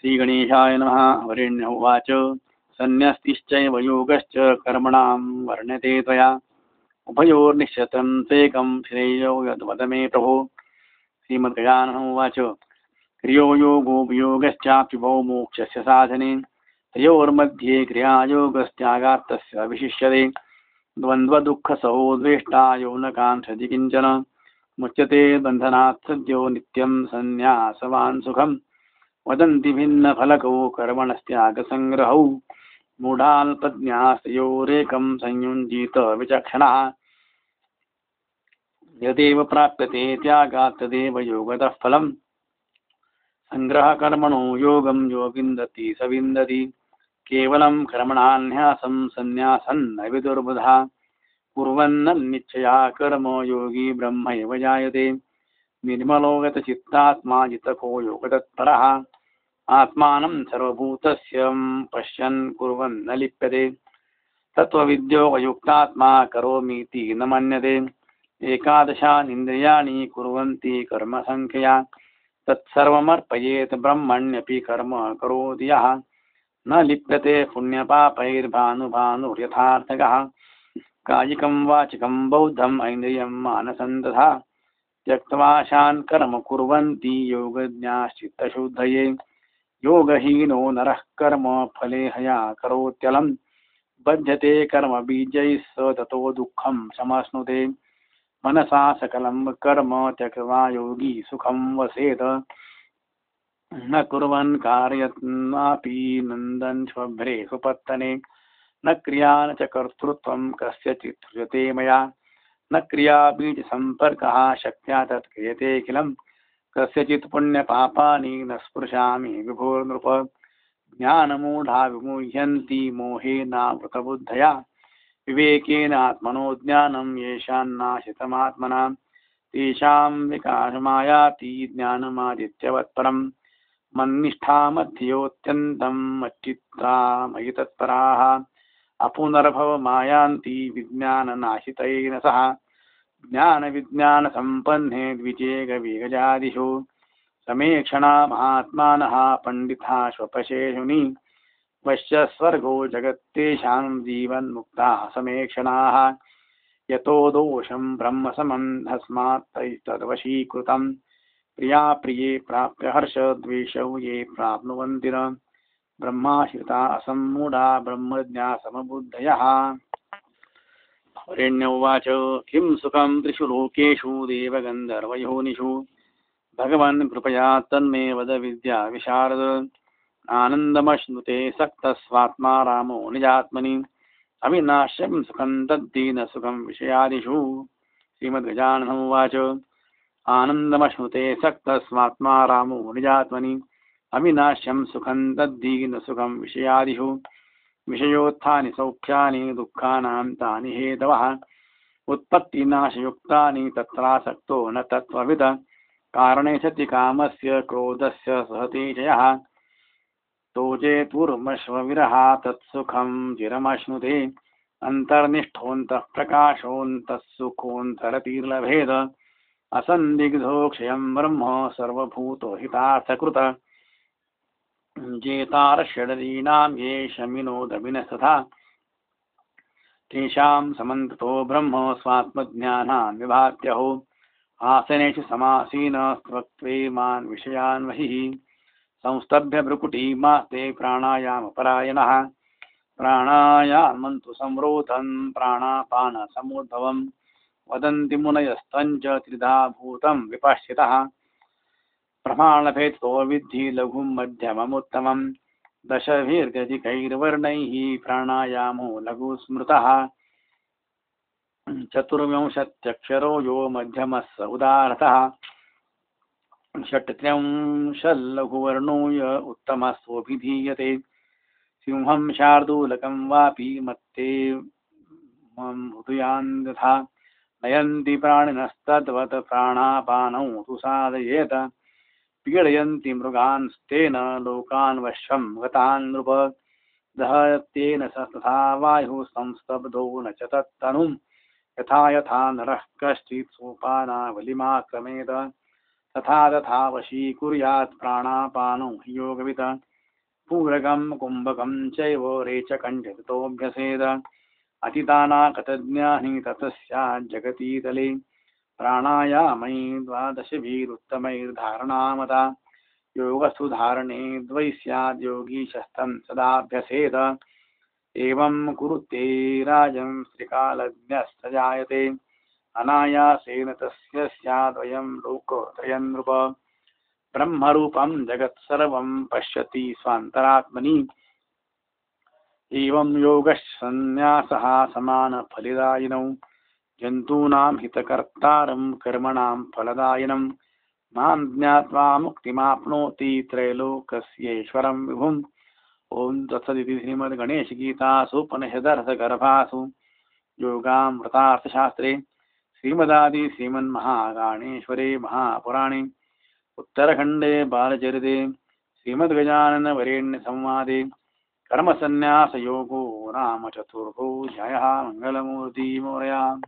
श्रीगणेशाय नमः। वरेण्य उवाच। सन्न्यस्तिश्चैव योगश्च कर्मणां वर्ण्यते त्वया। उभयोर्निश्चितं त्वेकं श्रेयो यद्वद मे प्रभो। श्रीमद्गजानन उवाच। क्रियो योगो वियोगश्चाप्युभौ मोक्षस्य साधने। तयोर्मध्ये क्रियायोगस्त्यागात्तस्य विशिष्यते द्वन्द्वदुःखसहो द्वेष्टा यो न काङ्क्षति किंचन। मुच्यते बन्धनात् सद्यो नित्यं सन्न्यासवान् सुखम्। वदन्ति भिन्नफलकौ कर्मणस्त्यागसङ्ग्रहौ मूढाल्पज्ञास्तयोरेकं संयुञ्जीत विचक्षणः। यदेव प्राप्यते त्यागात् तदेव योगतः फलम्। सङ्ग्रहकर्मणो योगं यो विन्दति स विन्दति। केवलं कर्मणान्यासं सन्न्यासन्न विदुर्बुधा। कुर्वन्नन्निच्छया कर्म योगी ब्रह्मैव जायते। निर्मलोगतचित्तात्मा जितको योगतत्परः। आत्मानं सर्वभूतस्य पश्यन् कुर्वन् न लिप्यते। तत्त्वविद्योगयुक्तात्मा करोमीति न मन्यते। एकादशानीन्द्रियाणि कुर्वन्ति कर्मसङ्ख्यया तत्सर्वमर्पयेत् ब्रह्मण्यपि कर्म यः। न लिप्यते पुण्यपापैर्भानुभानुर्यथार्थकः। कायिकं वाचिकं बौद्धम् ऐन्द्रियं मानसं तथा त्यक्त्वाशान् कर्म कुर्वन्ति योगज्ञाश्चित्तशुद्धये। योगहीनो नरः कर्म फले हया करोत्यलं बध्यते कर्मबीजैः स ततो दुःखं समश्नुते। मनसा सकलं कर्म त्यक्त्वा योगी सुखं वसेत। न कुर्वन् कारयत्नापि नन्दन् स्वभ्रे सुपत्तने। न क्रिया न च कर्तृत्वं कस्यचित् सृजते मया। न क्रियाबीजसम्पर्कः शक्त्या तत् क्रियतेऽखिलं कस्यचित् पुण्यपापानि न स्पृशामि। विभोर्नृप ज्ञानमूढा विमुह्यन्ति मोहेनावृतबुद्धया विवेकेनात्मनो ज्ञानं येषान्नाशितमात्मना तेषां विकासमायाति ज्ञानमादित्यवत्परम्। मन्निष्ठामध्ययोऽत्यन्तं मच्चित्ता मयि तत्पराः। अपुनर्भवमायान्ति विज्ञाननाशितैन सह। ज्ञानविज्ञानसम्पन्ने द्विजेगवेगजादिषु समेक्षणा महात्मानः पण्डिता स्वपशेषुनि। वश्य स्वर्गो जगत्तेषां जीवन्मुक्ताः समेक्षणाः। यतो दोषं ब्रह्मसमं तैस्तद्वशीकृतं प्रियाप्रिये प्राप्य हर्षद्वेषौ ये प्राप्नुवन्ति न। ब्रह्माश्रिता असम्मूढा ब्रह्मज्ञासमबुद्धयः वरेण्य उवाच किं सुखं त्रिषु लोकेषु देवगन्धर्वयोनिषु। भगवन् कृपया तन्मे वद विद्या विशारद। आनन्दमश्नुते सक्तस्वात्मा रामो निजात्मनि। अविनाश्यं सुखं तद्दीनसुखं विषयादिषु। श्रीमद्गजाननमुवाच आनन्दमश्नुते सक्तस्वात्मा रामो निजात्मनि। अविनाश्यं सुखं तद्दीनसुखं विषयादिषु। विषयोत्थानि सौख्यानि दुःखानां तानि हेतवः उत्पत्तिनाशयुक्तानि तत्रासक्तो न तत्त्वविद। कारणे सति कामस्य, क्रोधस्य सहते जयः। तोचेतुर्मश्वविरहा तत्सुखं चिरमश्नुते अन्तर्निष्ठोऽन्तः प्रकाशोऽन्तःसुखोऽन्तरतिर्लभेद असन्दिग्धोक्षयं ब्रह्म सर्वभूतो हितार्थकृत। जेतारषडरीणां ये शमिनोदविनस्तथा तेषां समन्ततो ब्रह्म स्वात्मज्ञानान् विभात्यहो। आसनेषु समासीन स्वत्वेमान् विषयान् वहिः। संस्तभ्य भ्रुकुटीमास्ते प्राणायामपरायणः। प्राणायामन्तु संरोधन् प्राणापानसमुद्भवम्। वदन्ति मुनयस्तञ्च त्रिधा भूतं विपश्यतः। प्रमाणभेदो विद्धि लघुं मध्यममुत्तमं दशभिर्गदिकैर्वर्णैः प्राणायामो लघुस्मृतः। चतुर्विंशत्यक्षरो यो मध्यमः स उदारतः। षट्त्रिंशल्लघुवर्णो य उत्तमस्वभिधीयते। सिंहं शार्दूलकं वापि मत्ते मृदुयान् यथा नयन्ति प्राणिनस्तद्वत् प्राणापानौ तु साधयेत। पीडयन्ति मृगांस्तेन लोकान् वश्यं गतान् नृप दहत्येन स तथा न च तत्तनुं यथा यथा नरः कश्चित् सोपानावलिमाक्रमेत तथा तथा वशीकुर्यात् प्राणापानौ योगविद। पूरकं, कुम्भकं चैव रेचकं च ततोऽभ्यसेद अतितानाकतज्ञानि ततः स्यात् जगतीतले प्राणायामै द्वादशभिरुत्तमैर्धारणामता। योगस्तु धारणे द्वै स्याद् योगीशस्तं सदाभ्यसेद एवं कुरुते राजं श्रीकालज्ञस्तजायते अनायासेन तस्य स्याद्वयं लोकोत्रयं नृप ब्रह्मरूपं जगत्सर्वं पश्यति स्वान्तरात्मनि। एवं योगसन्न्यासः समानफलिदायिनौ। जन्तूनां हितकर्तारं कर्मणां फलदायिनं। माँ ज्ञात्वा मुक्तिमाप्नोति त्रैलोकस्येश्वरं विभुम् ॐ तत्सदिति श्रीमद्गणेशगीतासूपनिषदर्थगर्भासु योगामृतार्थशास्त्रे श्रीमदादि श्रीमन्महागाणेश्वरे महापुराणे। उत्तरखण्डे बालचरिते श्रीमद्गजाननवरेण्यसंवादे कर्मसन्न्यासयोगो नाम चतुर्थोऽध्यायः मङ्गलमूर्तिमोरया।